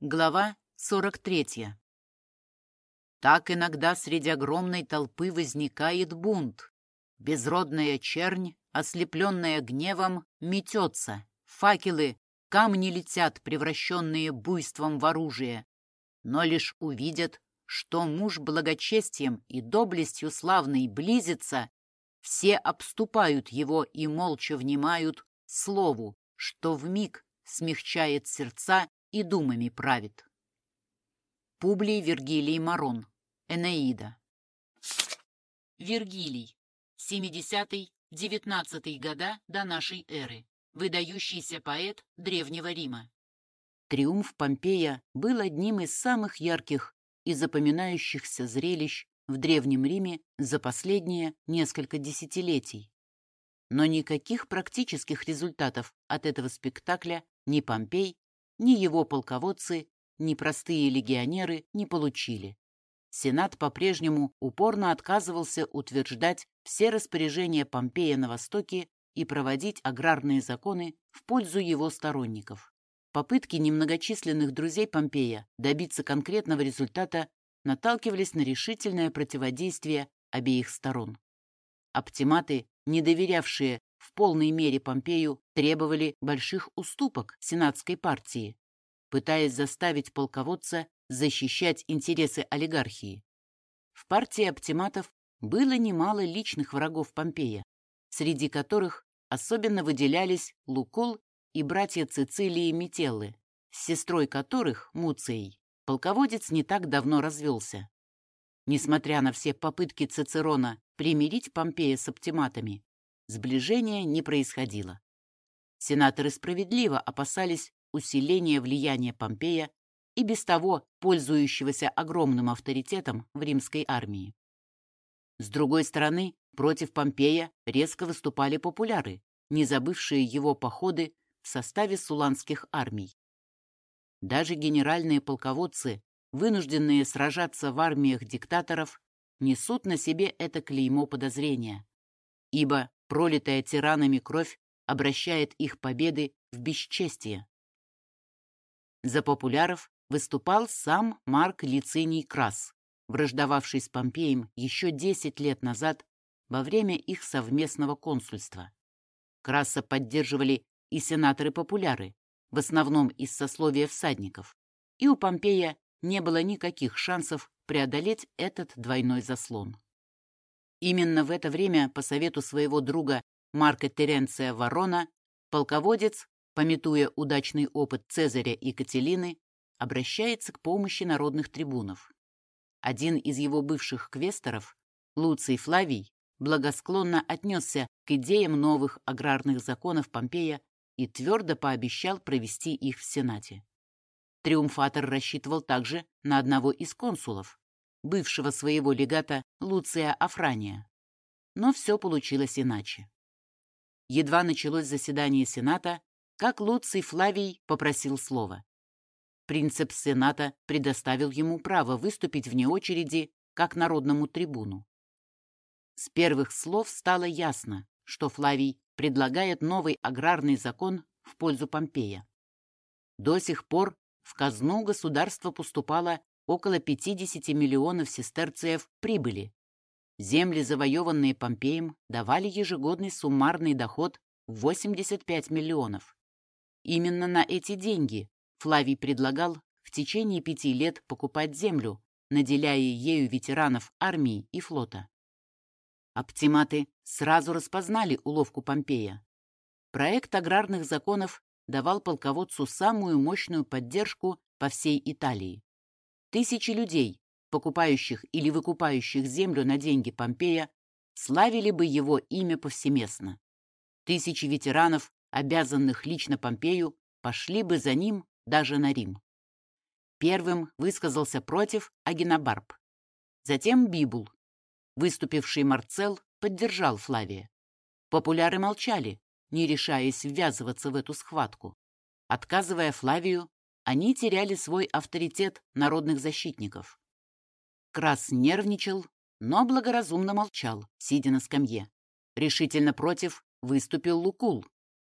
Глава 43. Так иногда среди огромной толпы возникает бунт. Безродная чернь, ослепленная гневом, метется. Факелы, камни летят, превращенные буйством в оружие. Но лишь увидят, что муж благочестием и доблестью славной близится, все обступают его и молча внимают слову, что в миг смягчает сердца и думами правит. Публий Вергилий Марон. Энеида. Вергилий. 70-19 года до нашей эры. Выдающийся поэт Древнего Рима. Триумф Помпея был одним из самых ярких и запоминающихся зрелищ в Древнем Риме за последние несколько десятилетий. Но никаких практических результатов от этого спектакля ни Помпей, ни его полководцы, ни простые легионеры не получили. Сенат по-прежнему упорно отказывался утверждать все распоряжения Помпея на Востоке и проводить аграрные законы в пользу его сторонников. Попытки немногочисленных друзей Помпея добиться конкретного результата наталкивались на решительное противодействие обеих сторон. Оптиматы, не доверявшие в полной мере Помпею требовали больших уступок сенатской партии, пытаясь заставить полководца защищать интересы олигархии. В партии оптиматов было немало личных врагов Помпея, среди которых особенно выделялись Лукул и братья Цицилии Метеллы, с сестрой которых, Муцией, полководец не так давно развелся. Несмотря на все попытки Цицерона примирить Помпея с оптиматами, Сближения не происходило. Сенаторы справедливо опасались усиления влияния Помпея и без того пользующегося огромным авторитетом в римской армии. С другой стороны, против Помпея резко выступали популяры, не забывшие его походы в составе суланских армий. Даже генеральные полководцы, вынужденные сражаться в армиях диктаторов, несут на себе это клеймо подозрения, ибо Пролитая тиранами кровь обращает их победы в бесчестие. За популяров выступал сам Марк Лициний Крас, враждовавший с Помпеем еще 10 лет назад во время их совместного консульства. Краса поддерживали и сенаторы-популяры, в основном из сословия всадников, и у Помпея не было никаких шансов преодолеть этот двойной заслон. Именно в это время, по совету своего друга Марка Теренция Ворона, полководец, пометуя удачный опыт Цезаря и Кателины, обращается к помощи народных трибунов. Один из его бывших квесторов, Луций Флавий, благосклонно отнесся к идеям новых аграрных законов Помпея и твердо пообещал провести их в Сенате. Триумфатор рассчитывал также на одного из консулов, бывшего своего легата Луция Афрания. Но все получилось иначе. Едва началось заседание Сената, как Луций Флавий попросил слова. Принцип Сената предоставил ему право выступить вне очереди как народному трибуну. С первых слов стало ясно, что Флавий предлагает новый аграрный закон в пользу Помпея. До сих пор в казну государства поступало около 50 миллионов сестерциев прибыли. Земли, завоеванные Помпеем, давали ежегодный суммарный доход в 85 миллионов. Именно на эти деньги Флавий предлагал в течение пяти лет покупать землю, наделяя ею ветеранов армии и флота. Оптиматы сразу распознали уловку Помпея. Проект аграрных законов давал полководцу самую мощную поддержку по всей Италии. Тысячи людей, покупающих или выкупающих землю на деньги Помпея, славили бы его имя повсеместно. Тысячи ветеранов, обязанных лично Помпею, пошли бы за ним даже на Рим. Первым высказался против Агенобарб. Затем Бибул. Выступивший Марцел поддержал Флавия. Популяры молчали, не решаясь ввязываться в эту схватку. Отказывая Флавию, они теряли свой авторитет народных защитников. Крас нервничал, но благоразумно молчал, сидя на скамье. Решительно против выступил Лукул.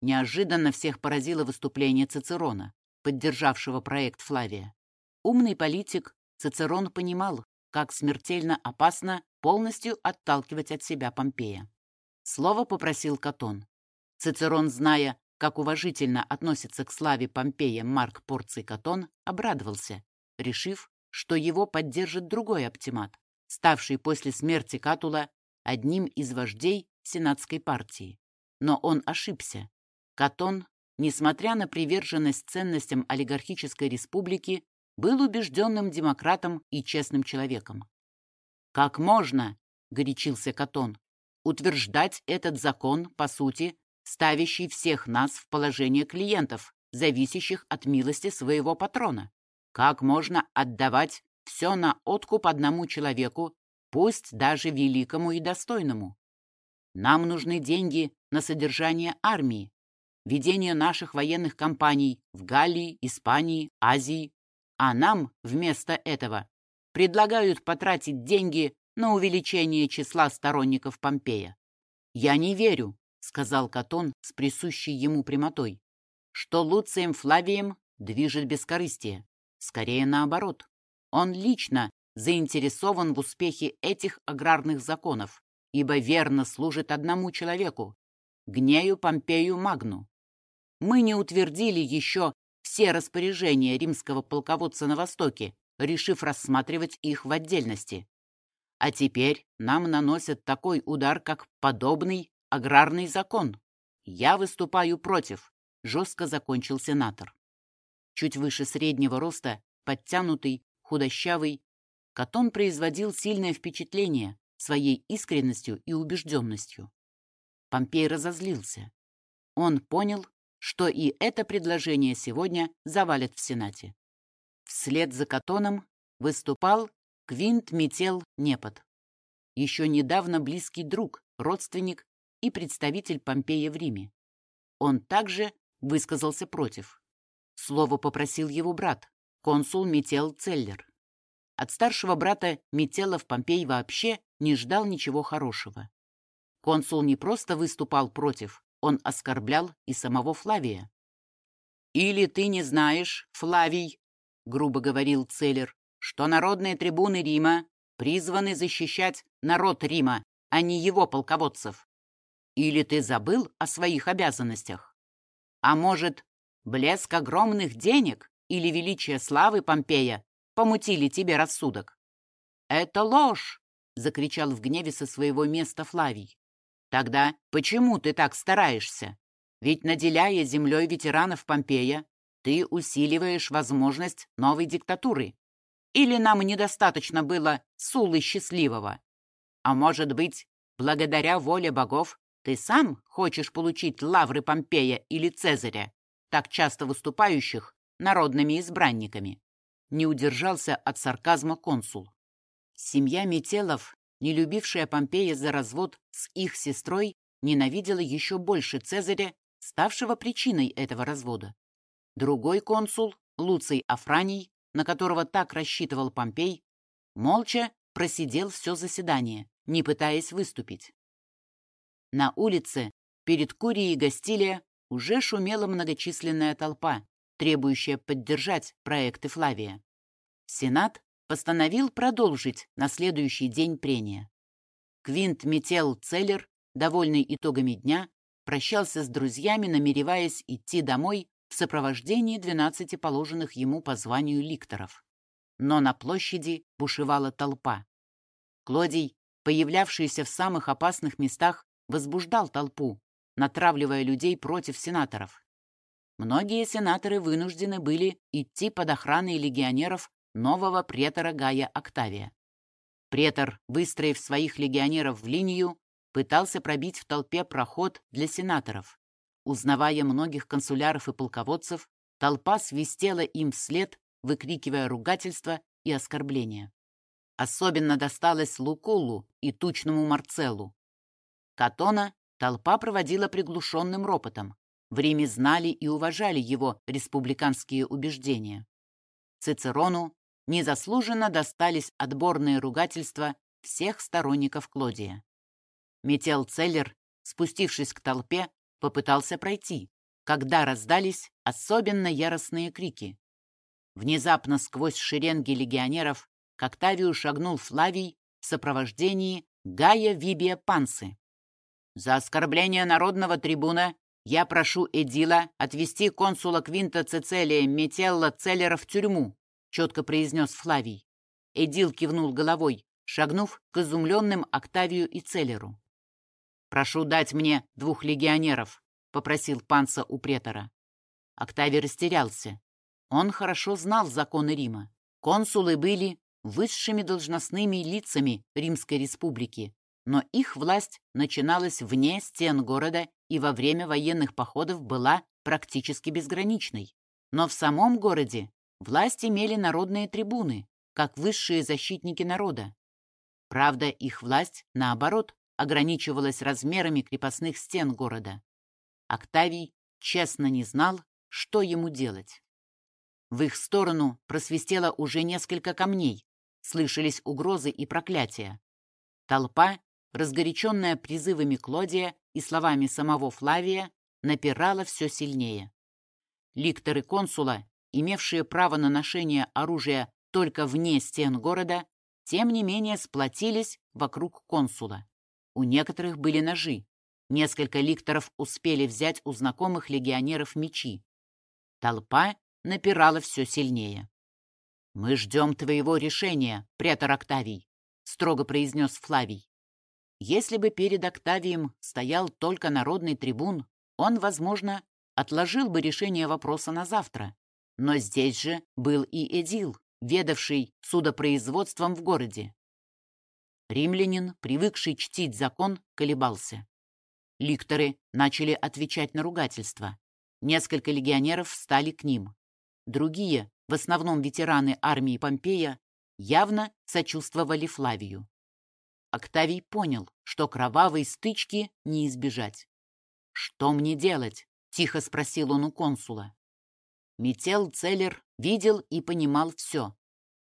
Неожиданно всех поразило выступление Цицерона. поддержавшего проект Флавия. Умный политик Цицерон понимал, как смертельно опасно полностью отталкивать от себя Помпея. Слово попросил Катон. Цицерон, зная, как уважительно относится к славе Помпея Марк Порций Катон, обрадовался, решив, что его поддержит другой оптимат, ставший после смерти Катула одним из вождей сенатской партии. Но он ошибся. Катон, несмотря на приверженность ценностям олигархической республики, был убежденным демократом и честным человеком. «Как можно, — горячился Катон, — утверждать этот закон, по сути, ставящий всех нас в положение клиентов, зависящих от милости своего патрона? Как можно отдавать все на откуп одному человеку, пусть даже великому и достойному? Нам нужны деньги на содержание армии, ведение наших военных кампаний в Галлии, Испании, Азии, а нам вместо этого предлагают потратить деньги на увеличение числа сторонников Помпея. «Я не верю», — сказал Катон с присущей ему прямотой, «что Луцием Флавием движет бескорыстие. Скорее наоборот. Он лично заинтересован в успехе этих аграрных законов, ибо верно служит одному человеку — Гнею Помпею Магну. Мы не утвердили еще все распоряжения римского полководца на Востоке, решив рассматривать их в отдельности. А теперь нам наносят такой удар, как подобный аграрный закон. Я выступаю против, жестко закончил сенатор. Чуть выше среднего роста, подтянутый, худощавый, Катон производил сильное впечатление своей искренностью и убежденностью. Помпей разозлился. Он понял, что и это предложение сегодня завалят в Сенате. Вслед за Катоном выступал Квинт Метел Непот. Еще недавно близкий друг, родственник и представитель Помпея в Риме. Он также высказался против. Слово попросил его брат, консул Метел Целлер. От старшего брата Метелов Помпей вообще не ждал ничего хорошего. Консул не просто выступал против, он оскорблял и самого Флавия. «Или ты не знаешь, Флавий, — грубо говорил Целлер, — что народные трибуны Рима призваны защищать народ Рима, а не его полководцев? Или ты забыл о своих обязанностях? А может, блеск огромных денег или величие славы Помпея помутили тебе рассудок?» «Это ложь!» — закричал в гневе со своего места Флавий. Тогда почему ты так стараешься? Ведь, наделяя землей ветеранов Помпея, ты усиливаешь возможность новой диктатуры. Или нам недостаточно было Сулы Счастливого? А может быть, благодаря воле богов, ты сам хочешь получить лавры Помпея или Цезаря, так часто выступающих народными избранниками? Не удержался от сарказма консул. Семья Метелов не любившая Помпея за развод с их сестрой, ненавидела еще больше Цезаря, ставшего причиной этого развода. Другой консул, Луций Афраний, на которого так рассчитывал Помпей, молча просидел все заседание, не пытаясь выступить. На улице, перед Курией Гастилия, уже шумела многочисленная толпа, требующая поддержать проекты Флавия. Сенат постановил продолжить на следующий день прения. Квинт Метел Целлер, довольный итогами дня, прощался с друзьями, намереваясь идти домой в сопровождении двенадцати положенных ему по званию ликторов. Но на площади бушевала толпа. Клодий, появлявшийся в самых опасных местах, возбуждал толпу, натравливая людей против сенаторов. Многие сенаторы вынуждены были идти под охраной легионеров нового претора Гая Октавия. Претор, выстроив своих легионеров в линию, пытался пробить в толпе проход для сенаторов. Узнавая многих консуляров и полководцев, толпа свистела им вслед, выкрикивая ругательства и оскорбления. Особенно досталось Лукулу и тучному Марцеллу. Катона толпа проводила приглушенным ропотом. В Риме знали и уважали его республиканские убеждения. Цицерону незаслуженно достались отборные ругательства всех сторонников Клодия. Метел Целлер, спустившись к толпе, попытался пройти, когда раздались особенно яростные крики. Внезапно сквозь шеренги легионеров к Октавию шагнул Флавий в сопровождении Гая Вибия Пансы. «За оскорбление народного трибуна я прошу Эдила отвести консула Квинта Цицелия Метелла Целлера в тюрьму», четко произнес Флавий. Эдил кивнул головой, шагнув к изумленным Октавию и Целлеру. «Прошу дать мне двух легионеров», — попросил панца у претора. Октавий растерялся. Он хорошо знал законы Рима. Консулы были высшими должностными лицами Римской республики, но их власть начиналась вне стен города и во время военных походов была практически безграничной. Но в самом городе власть имели народные трибуны, как высшие защитники народа. Правда, их власть, наоборот, ограничивалась размерами крепостных стен города. Октавий честно не знал, что ему делать. В их сторону просвистело уже несколько камней, слышались угрозы и проклятия. Толпа, разгоряченная призывами Клодия и словами самого Флавия, напирала все сильнее. Ликторы консула, имевшие право на ношение оружия только вне стен города, тем не менее сплотились вокруг консула. У некоторых были ножи. Несколько ликторов успели взять у знакомых легионеров мечи. Толпа напирала все сильнее. «Мы ждем твоего решения, претор Октавий», — строго произнес Флавий. Если бы перед Октавием стоял только народный трибун, он, возможно, отложил бы решение вопроса на завтра. Но здесь же был и Эдил, ведавший судопроизводством в городе. Римлянин, привыкший чтить закон, колебался. Ликторы начали отвечать на ругательства. Несколько легионеров встали к ним. Другие, в основном ветераны армии Помпея, явно сочувствовали Флавию. Октавий понял, что кровавой стычки не избежать. «Что мне делать?» — тихо спросил он у консула. Метел Целлер видел и понимал все.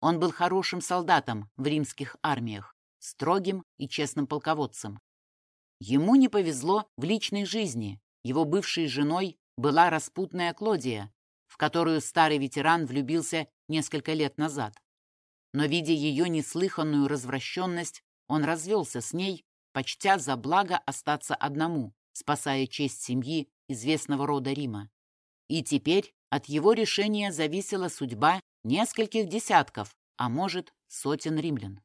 Он был хорошим солдатом в римских армиях, строгим и честным полководцем. Ему не повезло в личной жизни. Его бывшей женой была распутная Клодия, в которую старый ветеран влюбился несколько лет назад. Но, видя ее неслыханную развращенность, он развелся с ней, почтя за благо остаться одному, спасая честь семьи известного рода Рима. И теперь от его решения зависела судьба нескольких десятков, а может, сотен римлян.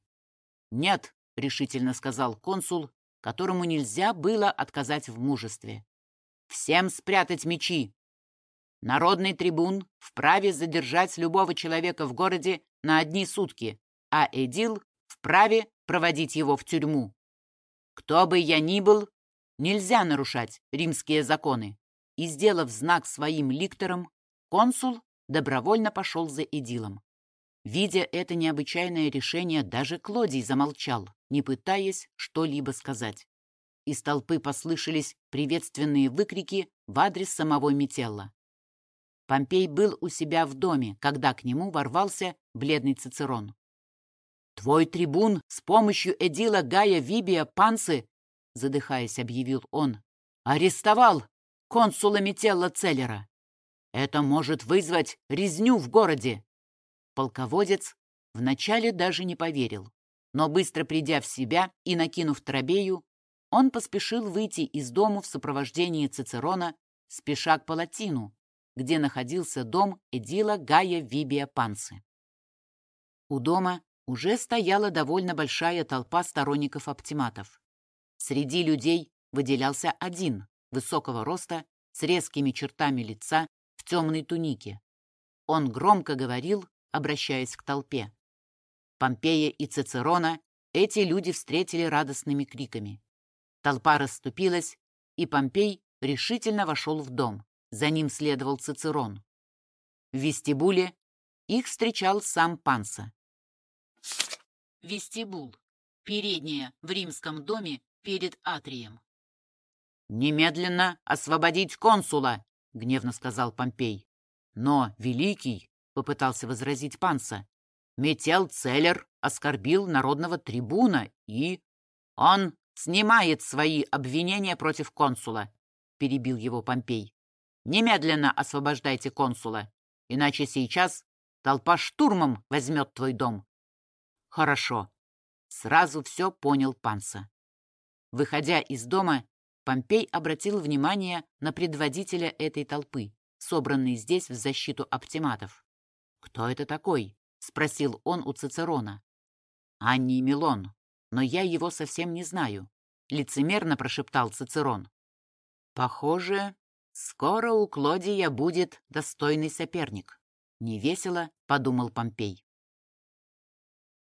«Нет», — решительно сказал консул, которому нельзя было отказать в мужестве. «Всем спрятать мечи! Народный трибун вправе задержать любого человека в городе на одни сутки, а эдил вправе проводить его в тюрьму. Кто бы я ни был, нельзя нарушать римские законы. И, сделав знак своим ликторам, консул добровольно пошел за эдилом. Видя это необычайное решение, даже Клодий замолчал, не пытаясь что-либо сказать. Из толпы послышались приветственные выкрики в адрес самого Метелла. Помпей был у себя в доме, когда к нему ворвался бледный Цицерон. «Твой трибун с помощью Эдила Гая Вибия Панцы, задыхаясь, объявил он, арестовал консула Метелла Целлера. Это может вызвать резню в городе». Полководец вначале даже не поверил, но быстро придя в себя и накинув тробею, он поспешил выйти из дома в сопровождении Цицерона, спеша к Палатину, где находился дом Эдила Гая Вибия Панцы. У дома уже стояла довольно большая толпа сторонников оптиматов. Среди людей выделялся один, высокого роста, с резкими чертами лица, в темной тунике. Он громко говорил, обращаясь к толпе. Помпея и Цицерона эти люди встретили радостными криками. Толпа расступилась, и Помпей решительно вошел в дом. За ним следовал Цицерон. В вестибуле их встречал сам Панса. Вестибул. Передняя в римском доме перед атрием. «Немедленно освободить консула!» — гневно сказал Помпей. «Но, великий!» — попытался возразить Панса. «Метел Целлер оскорбил народного трибуна и...» «Он снимает свои обвинения против консула», — перебил его Помпей. Немедленно освобождайте консула, иначе сейчас толпа штурмом возьмет твой дом. Хорошо. Сразу все понял Панса. Выходя из дома, Помпей обратил внимание на предводителя этой толпы, собранной здесь в защиту оптиматов. «Кто это такой?» — спросил он у Цицерона. «Анни Милон, но я его совсем не знаю», — лицемерно прошептал Цицерон. «Похоже, скоро у Клодия будет достойный соперник», — невесело подумал Помпей.